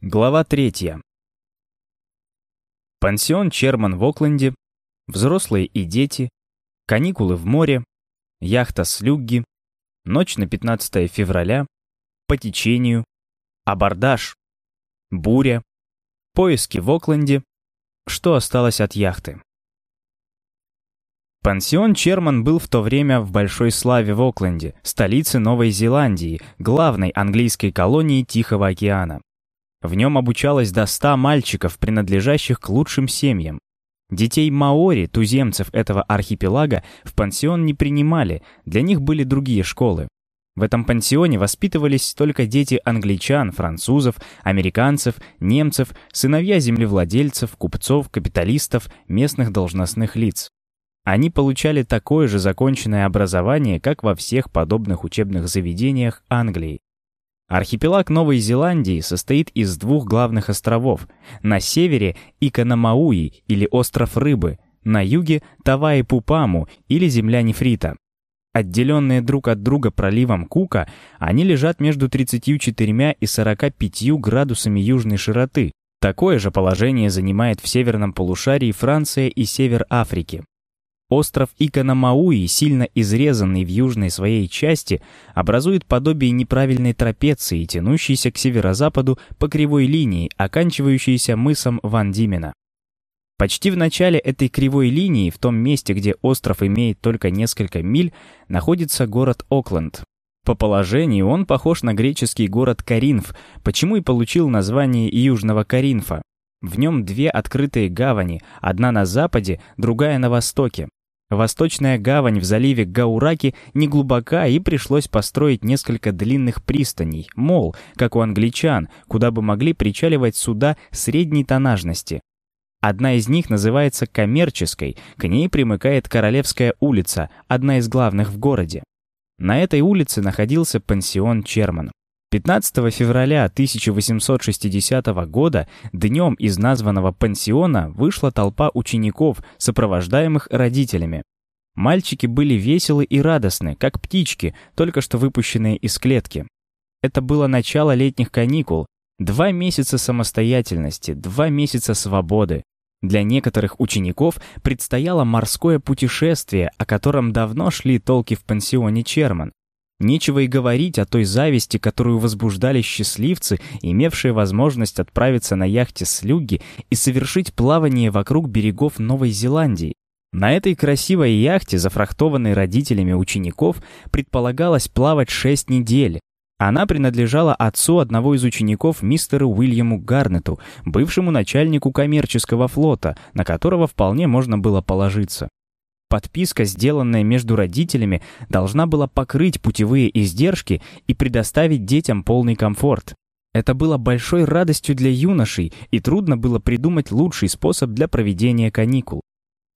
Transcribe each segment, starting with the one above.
Глава третья. Пансион Черман в Окленде, взрослые и дети, каникулы в море, яхта Слюгги, ночь на 15 февраля, по течению, абордаж, буря, поиски в Окленде, что осталось от яхты. Пансион Черман был в то время в большой славе в Окленде, столице Новой Зеландии, главной английской колонии Тихого океана. В нем обучалось до ста мальчиков, принадлежащих к лучшим семьям. Детей маори, туземцев этого архипелага, в пансион не принимали, для них были другие школы. В этом пансионе воспитывались только дети англичан, французов, американцев, немцев, сыновья землевладельцев, купцов, капиталистов, местных должностных лиц. Они получали такое же законченное образование, как во всех подобных учебных заведениях Англии. Архипелаг Новой Зеландии состоит из двух главных островов. На севере – Иканамауи или остров Рыбы, на юге – Таваи-Пупаму или земля нефрита. Отделенные друг от друга проливом Кука, они лежат между 34 и 45 градусами южной широты. Такое же положение занимает в северном полушарии Франция и север Африки. Остров Иканамауи, сильно изрезанный в южной своей части, образует подобие неправильной трапеции, тянущейся к северо-западу по кривой линии, оканчивающейся мысом Ван Димена. Почти в начале этой кривой линии, в том месте, где остров имеет только несколько миль, находится город Окленд. По положению он похож на греческий город Каринф, почему и получил название Южного Каринфа. В нем две открытые гавани, одна на западе, другая на востоке. Восточная гавань в заливе Гаураки неглубока и пришлось построить несколько длинных пристаней, мол, как у англичан, куда бы могли причаливать суда средней тоннажности. Одна из них называется коммерческой, к ней примыкает Королевская улица, одна из главных в городе. На этой улице находился пансион Черман. 15 февраля 1860 года днем из названного пансиона вышла толпа учеников, сопровождаемых родителями. Мальчики были веселы и радостны, как птички, только что выпущенные из клетки. Это было начало летних каникул, два месяца самостоятельности, два месяца свободы. Для некоторых учеников предстояло морское путешествие, о котором давно шли толки в пансионе Черман. Нечего и говорить о той зависти, которую возбуждали счастливцы, имевшие возможность отправиться на яхте Слюги и совершить плавание вокруг берегов Новой Зеландии. На этой красивой яхте, зафрахтованной родителями учеников, предполагалось плавать шесть недель. Она принадлежала отцу одного из учеников мистеру Уильяму Гарнету, бывшему начальнику коммерческого флота, на которого вполне можно было положиться. Подписка, сделанная между родителями, должна была покрыть путевые издержки и предоставить детям полный комфорт. Это было большой радостью для юношей, и трудно было придумать лучший способ для проведения каникул.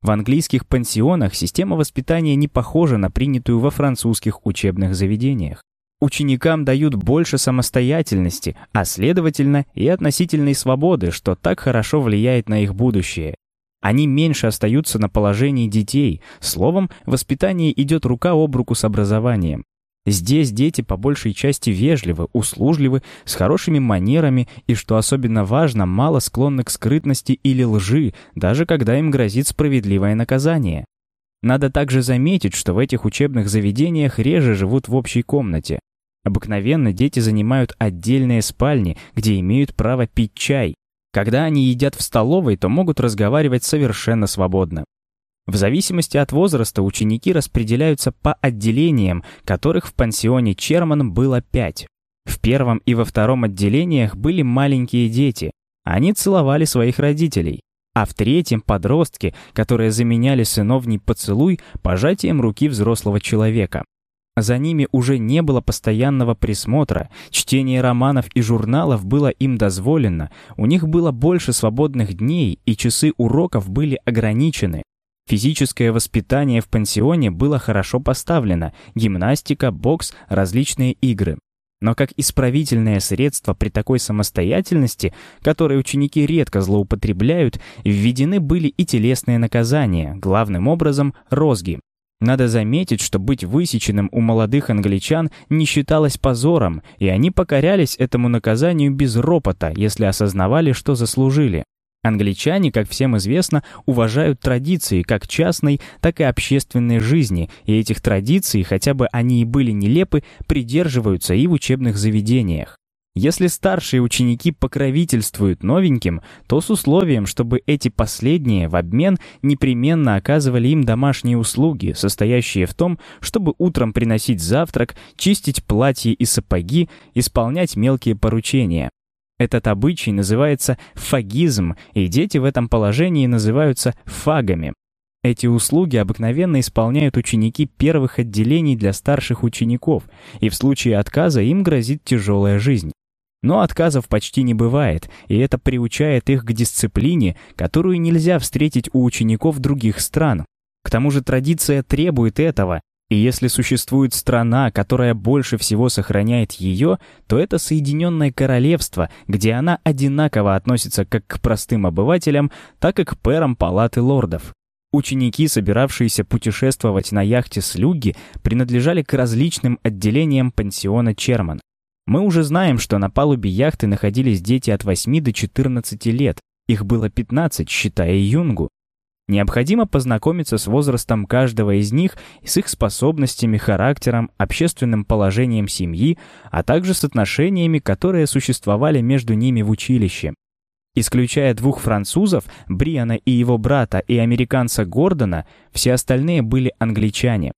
В английских пансионах система воспитания не похожа на принятую во французских учебных заведениях. Ученикам дают больше самостоятельности, а следовательно и относительной свободы, что так хорошо влияет на их будущее. Они меньше остаются на положении детей. Словом, воспитание идет рука об руку с образованием. Здесь дети по большей части вежливы, услужливы, с хорошими манерами и, что особенно важно, мало склонны к скрытности или лжи, даже когда им грозит справедливое наказание. Надо также заметить, что в этих учебных заведениях реже живут в общей комнате. Обыкновенно дети занимают отдельные спальни, где имеют право пить чай. Когда они едят в столовой, то могут разговаривать совершенно свободно. В зависимости от возраста ученики распределяются по отделениям, которых в пансионе Черман было пять. В первом и во втором отделениях были маленькие дети. Они целовали своих родителей. А в третьем — подростки, которые заменяли сыновний поцелуй пожатием руки взрослого человека. За ними уже не было постоянного присмотра, чтение романов и журналов было им дозволено, у них было больше свободных дней, и часы уроков были ограничены. Физическое воспитание в пансионе было хорошо поставлено, гимнастика, бокс, различные игры. Но как исправительное средство при такой самостоятельности, которой ученики редко злоупотребляют, введены были и телесные наказания, главным образом розги. Надо заметить, что быть высеченным у молодых англичан не считалось позором, и они покорялись этому наказанию без ропота, если осознавали, что заслужили. Англичане, как всем известно, уважают традиции как частной, так и общественной жизни, и этих традиций, хотя бы они и были нелепы, придерживаются и в учебных заведениях. Если старшие ученики покровительствуют новеньким, то с условием, чтобы эти последние в обмен непременно оказывали им домашние услуги, состоящие в том, чтобы утром приносить завтрак, чистить платья и сапоги, исполнять мелкие поручения. Этот обычай называется фагизм, и дети в этом положении называются фагами. Эти услуги обыкновенно исполняют ученики первых отделений для старших учеников, и в случае отказа им грозит тяжелая жизнь. Но отказов почти не бывает, и это приучает их к дисциплине, которую нельзя встретить у учеников других стран. К тому же традиция требует этого, и если существует страна, которая больше всего сохраняет ее, то это Соединенное Королевство, где она одинаково относится как к простым обывателям, так и к пэрам палаты лордов. Ученики, собиравшиеся путешествовать на яхте «Слюги», принадлежали к различным отделениям пансиона Черман. Мы уже знаем, что на палубе яхты находились дети от 8 до 14 лет. Их было 15, считая Юнгу. Необходимо познакомиться с возрастом каждого из них с их способностями, характером, общественным положением семьи, а также с отношениями, которые существовали между ними в училище. Исключая двух французов, Бриана и его брата, и американца Гордона, все остальные были англичане.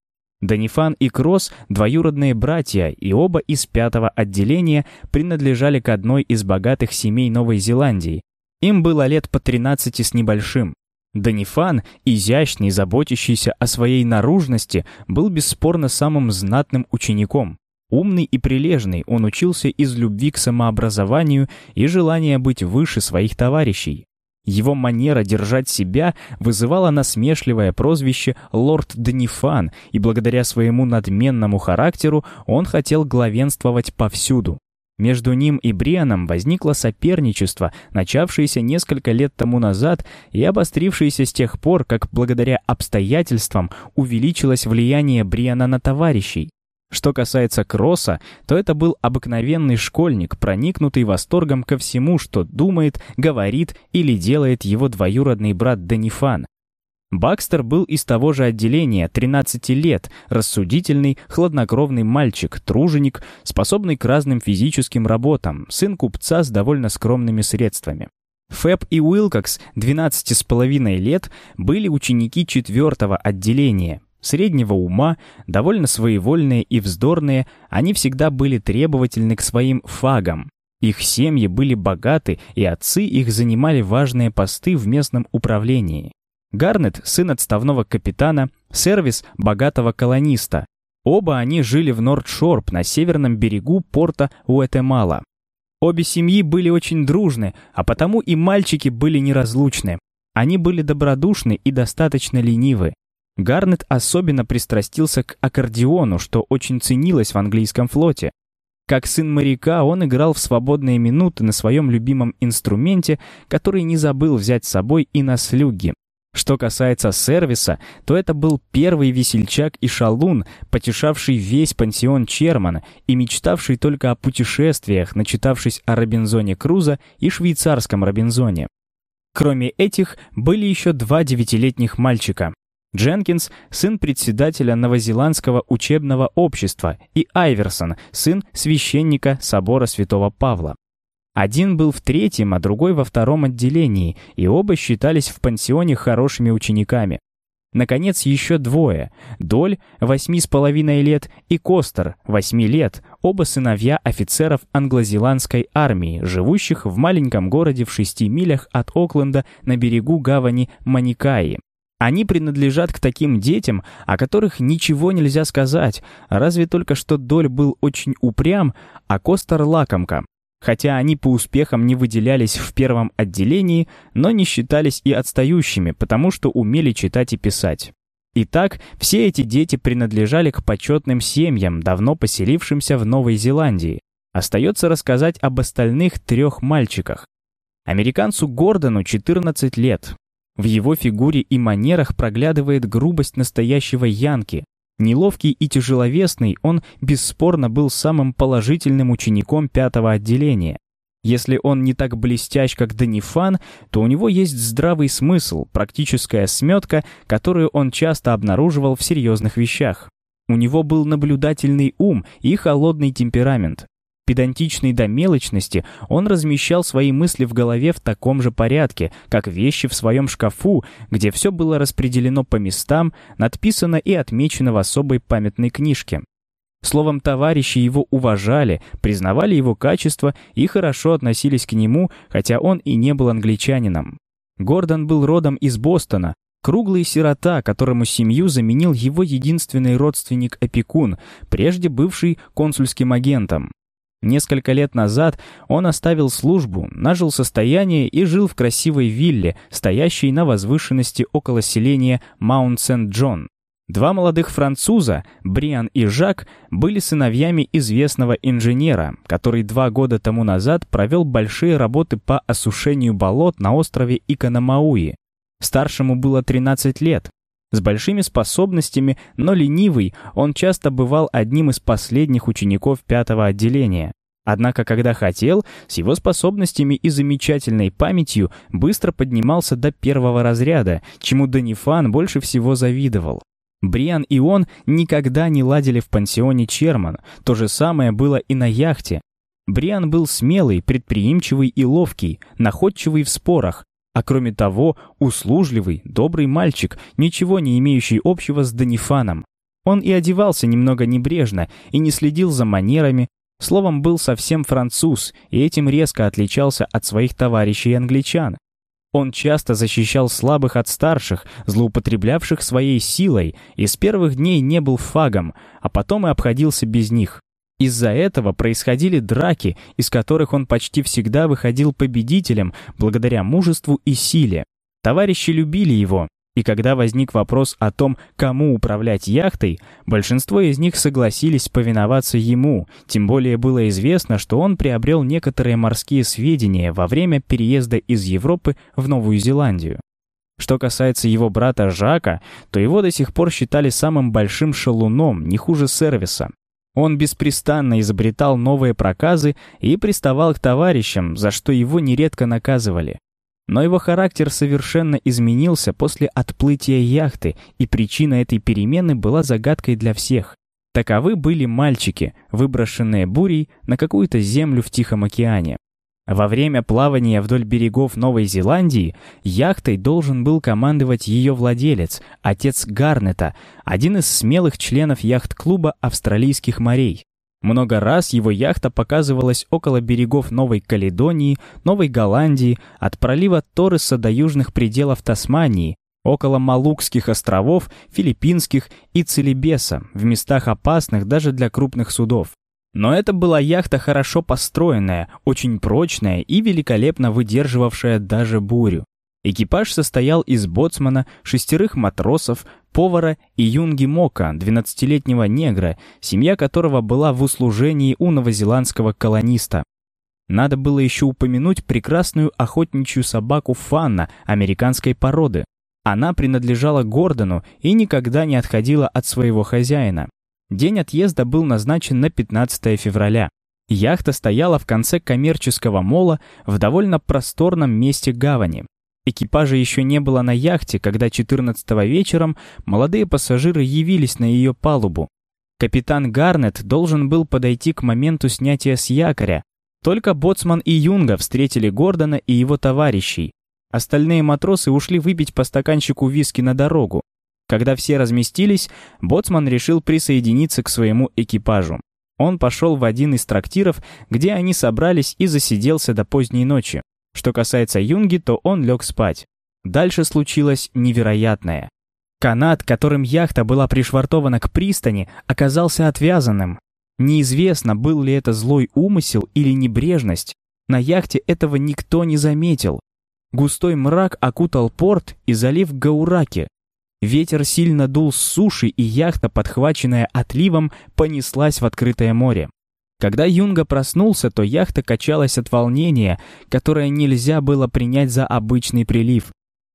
Данифан и Кросс — двоюродные братья, и оба из пятого отделения принадлежали к одной из богатых семей Новой Зеландии. Им было лет по 13 с небольшим. Данифан, изящный, заботящийся о своей наружности, был бесспорно самым знатным учеником. Умный и прилежный, он учился из любви к самообразованию и желания быть выше своих товарищей. Его манера держать себя вызывала насмешливое прозвище «Лорд Данифан», и благодаря своему надменному характеру он хотел главенствовать повсюду. Между ним и Брианом возникло соперничество, начавшееся несколько лет тому назад и обострившееся с тех пор, как благодаря обстоятельствам увеличилось влияние Бриана на товарищей. Что касается Кросса, то это был обыкновенный школьник, проникнутый восторгом ко всему, что думает, говорит или делает его двоюродный брат Данифан. Бакстер был из того же отделения, 13 лет, рассудительный, хладнокровный мальчик, труженик, способный к разным физическим работам, сын купца с довольно скромными средствами. Фэб и Уилкокс, 12 с половиной лет, были ученики четвертого отделения, среднего ума, довольно своевольные и вздорные, они всегда были требовательны к своим фагам. Их семьи были богаты, и отцы их занимали важные посты в местном управлении. Гарнет — сын отставного капитана, сервис — богатого колониста. Оба они жили в Нордшорп на северном берегу порта Уэтемала. Обе семьи были очень дружны, а потому и мальчики были неразлучны. Они были добродушны и достаточно ленивы. Гарнет особенно пристрастился к аккордеону, что очень ценилось в английском флоте. Как сын моряка, он играл в свободные минуты на своем любимом инструменте, который не забыл взять с собой и на слюги. Что касается сервиса, то это был первый весельчак и шалун, потешавший весь пансион Чермана и мечтавший только о путешествиях, начитавшись о Робинзоне Круза и швейцарском Робинзоне. Кроме этих, были еще два девятилетних мальчика. Дженкинс — сын председателя Новозеландского учебного общества, и Айверсон — сын священника собора Святого Павла. Один был в третьем, а другой во втором отделении, и оба считались в пансионе хорошими учениками. Наконец, еще двое. Доль, восьми с половиной лет, и Костер, восьми лет, оба сыновья офицеров англозеландской армии, живущих в маленьком городе в шести милях от Окленда на берегу гавани Маникаи. Они принадлежат к таким детям, о которых ничего нельзя сказать, разве только что Доль был очень упрям, а Костер лакомка. Хотя они по успехам не выделялись в первом отделении, но не считались и отстающими, потому что умели читать и писать. Итак, все эти дети принадлежали к почетным семьям, давно поселившимся в Новой Зеландии. Остается рассказать об остальных трех мальчиках. Американцу Гордону 14 лет. В его фигуре и манерах проглядывает грубость настоящего янки. Неловкий и тяжеловесный, он бесспорно был самым положительным учеником пятого отделения. Если он не так блестящ, как Данифан, то у него есть здравый смысл, практическая сметка, которую он часто обнаруживал в серьезных вещах. У него был наблюдательный ум и холодный темперамент. Педантичный до мелочности, он размещал свои мысли в голове в таком же порядке, как вещи в своем шкафу, где все было распределено по местам, надписано и отмечено в особой памятной книжке. Словом, товарищи его уважали, признавали его качество и хорошо относились к нему, хотя он и не был англичанином. Гордон был родом из Бостона, круглый сирота, которому семью заменил его единственный родственник-опекун, прежде бывший консульским агентом. Несколько лет назад он оставил службу, нажил состояние и жил в красивой вилле, стоящей на возвышенности около селения Маунт-Сент-Джон. Два молодых француза, Бриан и Жак, были сыновьями известного инженера, который два года тому назад провел большие работы по осушению болот на острове Иканамауи. Старшему было 13 лет. С большими способностями, но ленивый, он часто бывал одним из последних учеников пятого отделения. Однако, когда хотел, с его способностями и замечательной памятью быстро поднимался до первого разряда, чему Данифан больше всего завидовал. Бриан и он никогда не ладили в пансионе Черман, то же самое было и на яхте. Бриан был смелый, предприимчивый и ловкий, находчивый в спорах, а кроме того, услужливый, добрый мальчик, ничего не имеющий общего с Данифаном. Он и одевался немного небрежно, и не следил за манерами, словом, был совсем француз, и этим резко отличался от своих товарищей-англичан. Он часто защищал слабых от старших, злоупотреблявших своей силой, и с первых дней не был фагом, а потом и обходился без них. Из-за этого происходили драки, из которых он почти всегда выходил победителем благодаря мужеству и силе. Товарищи любили его, и когда возник вопрос о том, кому управлять яхтой, большинство из них согласились повиноваться ему, тем более было известно, что он приобрел некоторые морские сведения во время переезда из Европы в Новую Зеландию. Что касается его брата Жака, то его до сих пор считали самым большим шалуном, не хуже сервиса. Он беспрестанно изобретал новые проказы и приставал к товарищам, за что его нередко наказывали. Но его характер совершенно изменился после отплытия яхты, и причина этой перемены была загадкой для всех. Таковы были мальчики, выброшенные бурей на какую-то землю в Тихом океане. Во время плавания вдоль берегов Новой Зеландии яхтой должен был командовать ее владелец, отец Гарнета, один из смелых членов яхт-клуба австралийских морей. Много раз его яхта показывалась около берегов Новой Каледонии, Новой Голландии, от пролива Торреса до южных пределов Тасмании, около Малукских островов, Филиппинских и Целебеса, в местах опасных даже для крупных судов. Но это была яхта хорошо построенная, очень прочная и великолепно выдерживавшая даже бурю. Экипаж состоял из боцмана, шестерых матросов, повара и юнги Мока, 12-летнего негра, семья которого была в услужении у новозеландского колониста. Надо было еще упомянуть прекрасную охотничью собаку Фанна американской породы. Она принадлежала Гордону и никогда не отходила от своего хозяина. День отъезда был назначен на 15 февраля. Яхта стояла в конце коммерческого мола в довольно просторном месте гавани. Экипажа еще не было на яхте, когда 14 вечером молодые пассажиры явились на ее палубу. Капитан Гарнет должен был подойти к моменту снятия с якоря. Только боцман и Юнга встретили Гордона и его товарищей. Остальные матросы ушли выпить по стаканчику виски на дорогу. Когда все разместились, боцман решил присоединиться к своему экипажу. Он пошел в один из трактиров, где они собрались и засиделся до поздней ночи. Что касается Юнги, то он лег спать. Дальше случилось невероятное. Канат, которым яхта была пришвартована к пристани, оказался отвязанным. Неизвестно, был ли это злой умысел или небрежность. На яхте этого никто не заметил. Густой мрак окутал порт и залив Гаураки. Ветер сильно дул с суши, и яхта, подхваченная отливом, понеслась в открытое море. Когда Юнга проснулся, то яхта качалась от волнения, которое нельзя было принять за обычный прилив.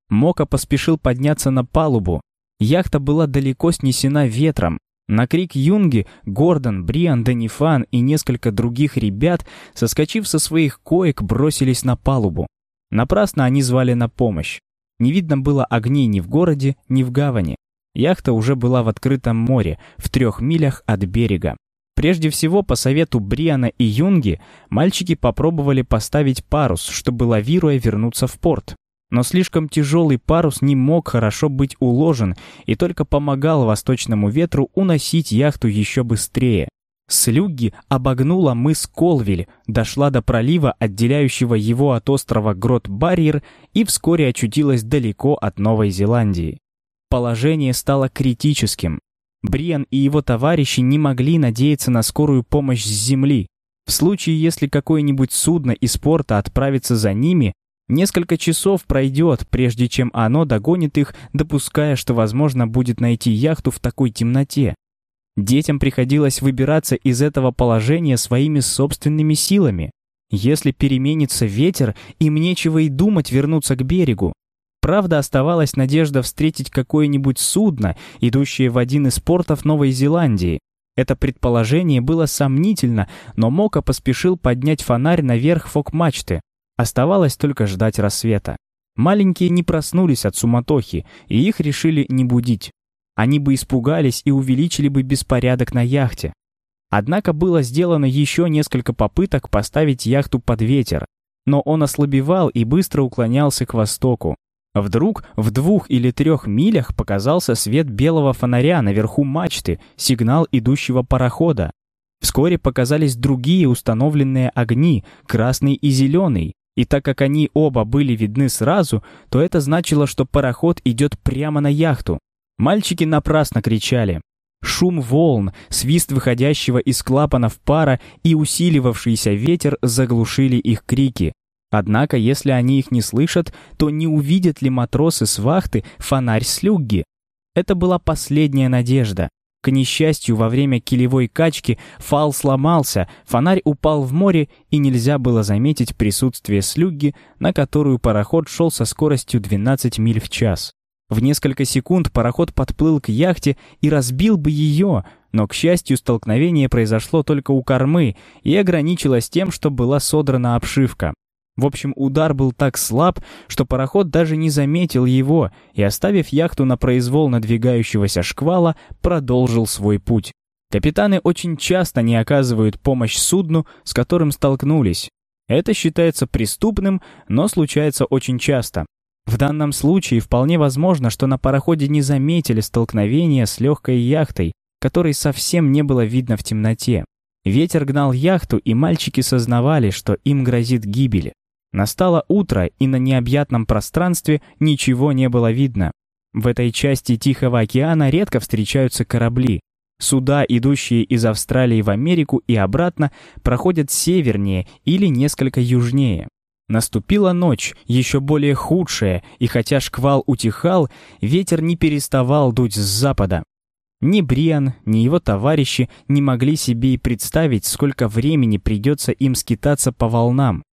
Мока поспешил подняться на палубу. Яхта была далеко снесена ветром. На крик Юнги Гордон, Бриан, Данифан и несколько других ребят, соскочив со своих коек, бросились на палубу. Напрасно они звали на помощь. Не видно было огней ни в городе, ни в гавани. Яхта уже была в открытом море, в трех милях от берега. Прежде всего, по совету Бриана и Юнги, мальчики попробовали поставить парус, чтобы лавируя вернуться в порт. Но слишком тяжелый парус не мог хорошо быть уложен и только помогал восточному ветру уносить яхту еще быстрее. Слюгги обогнула мыс Колвиль, дошла до пролива, отделяющего его от острова Грот-Барьер, и вскоре очутилась далеко от Новой Зеландии. Положение стало критическим. Бриан и его товарищи не могли надеяться на скорую помощь с земли. В случае, если какое-нибудь судно из порта отправится за ними, несколько часов пройдет, прежде чем оно догонит их, допуская, что возможно будет найти яхту в такой темноте. Детям приходилось выбираться из этого положения своими собственными силами. Если переменится ветер, им нечего и думать вернуться к берегу. Правда, оставалась надежда встретить какое-нибудь судно, идущее в один из портов Новой Зеландии. Это предположение было сомнительно, но Мока поспешил поднять фонарь наверх фок-мачты. Оставалось только ждать рассвета. Маленькие не проснулись от суматохи, и их решили не будить. Они бы испугались и увеличили бы беспорядок на яхте. Однако было сделано еще несколько попыток поставить яхту под ветер, но он ослабевал и быстро уклонялся к востоку. Вдруг в двух или трех милях показался свет белого фонаря наверху мачты, сигнал идущего парохода. Вскоре показались другие установленные огни, красный и зеленый, и так как они оба были видны сразу, то это значило, что пароход идет прямо на яхту. Мальчики напрасно кричали. Шум волн, свист выходящего из клапанов пара и усиливавшийся ветер заглушили их крики. Однако, если они их не слышат, то не увидят ли матросы с вахты фонарь слюгги? Это была последняя надежда. К несчастью, во время килевой качки фал сломался, фонарь упал в море, и нельзя было заметить присутствие слюгги, на которую пароход шел со скоростью 12 миль в час. В несколько секунд пароход подплыл к яхте и разбил бы ее, но, к счастью, столкновение произошло только у кормы и ограничилось тем, что была содрана обшивка. В общем, удар был так слаб, что пароход даже не заметил его и, оставив яхту на произвол надвигающегося шквала, продолжил свой путь. Капитаны очень часто не оказывают помощь судну, с которым столкнулись. Это считается преступным, но случается очень часто. В данном случае вполне возможно, что на пароходе не заметили столкновения с легкой яхтой, которой совсем не было видно в темноте. Ветер гнал яхту, и мальчики сознавали, что им грозит гибель. Настало утро, и на необъятном пространстве ничего не было видно. В этой части Тихого океана редко встречаются корабли. Суда, идущие из Австралии в Америку и обратно, проходят севернее или несколько южнее. Наступила ночь, еще более худшая, и хотя шквал утихал, ветер не переставал дуть с запада. Ни Бриан, ни его товарищи не могли себе и представить, сколько времени придется им скитаться по волнам.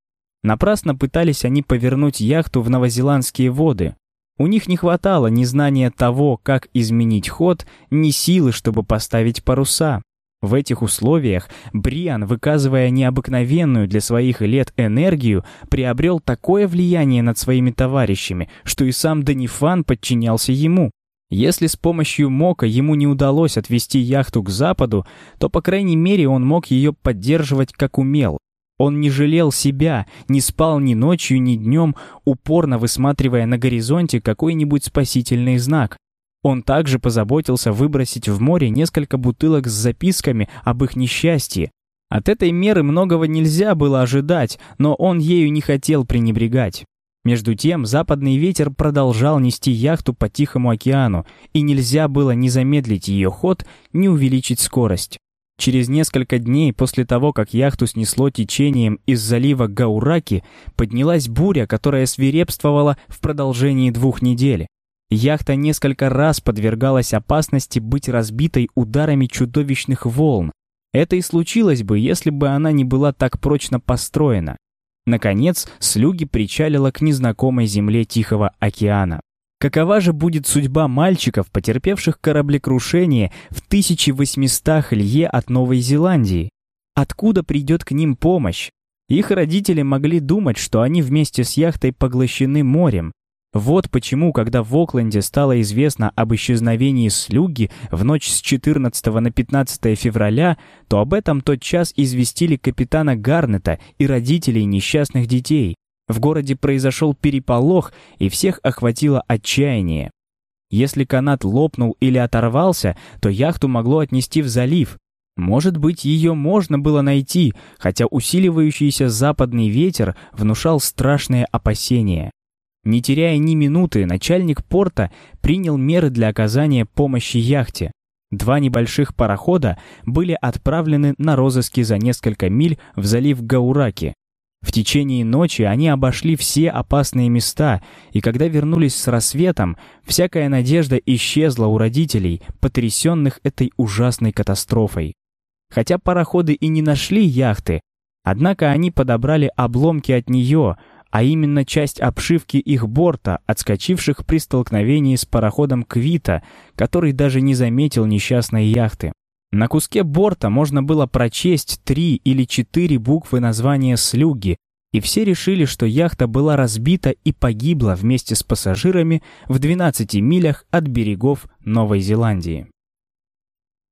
Напрасно пытались они повернуть яхту в новозеландские воды. У них не хватало ни знания того, как изменить ход, ни силы, чтобы поставить паруса. В этих условиях Бриан, выказывая необыкновенную для своих лет энергию, приобрел такое влияние над своими товарищами, что и сам Данифан подчинялся ему. Если с помощью Мока ему не удалось отвести яхту к западу, то, по крайней мере, он мог ее поддерживать как умел. Он не жалел себя, не спал ни ночью, ни днем, упорно высматривая на горизонте какой-нибудь спасительный знак. Он также позаботился выбросить в море несколько бутылок с записками об их несчастье. От этой меры многого нельзя было ожидать, но он ею не хотел пренебрегать. Между тем, западный ветер продолжал нести яхту по Тихому океану, и нельзя было ни замедлить ее ход, ни увеличить скорость. Через несколько дней после того, как яхту снесло течением из залива Гаураки, поднялась буря, которая свирепствовала в продолжении двух недель. Яхта несколько раз подвергалась опасности быть разбитой ударами чудовищных волн. Это и случилось бы, если бы она не была так прочно построена. Наконец, слюги причалила к незнакомой земле Тихого океана. Какова же будет судьба мальчиков, потерпевших кораблекрушение в 1800 лье от Новой Зеландии? Откуда придет к ним помощь? Их родители могли думать, что они вместе с яхтой поглощены морем. Вот почему, когда в Окленде стало известно об исчезновении слуги в ночь с 14 на 15 февраля, то об этом тот час известили капитана Гарнета и родителей несчастных детей. В городе произошел переполох, и всех охватило отчаяние. Если канат лопнул или оторвался, то яхту могло отнести в залив. Может быть, ее можно было найти, хотя усиливающийся западный ветер внушал страшные опасения. Не теряя ни минуты, начальник порта принял меры для оказания помощи яхте. Два небольших парохода были отправлены на розыски за несколько миль в залив Гаураки, в течение ночи они обошли все опасные места, и когда вернулись с рассветом, всякая надежда исчезла у родителей, потрясенных этой ужасной катастрофой. Хотя пароходы и не нашли яхты, однако они подобрали обломки от нее, а именно часть обшивки их борта, отскочивших при столкновении с пароходом Квита, который даже не заметил несчастной яхты. На куске борта можно было прочесть три или четыре буквы названия «Слюги», и все решили, что яхта была разбита и погибла вместе с пассажирами в 12 милях от берегов Новой Зеландии.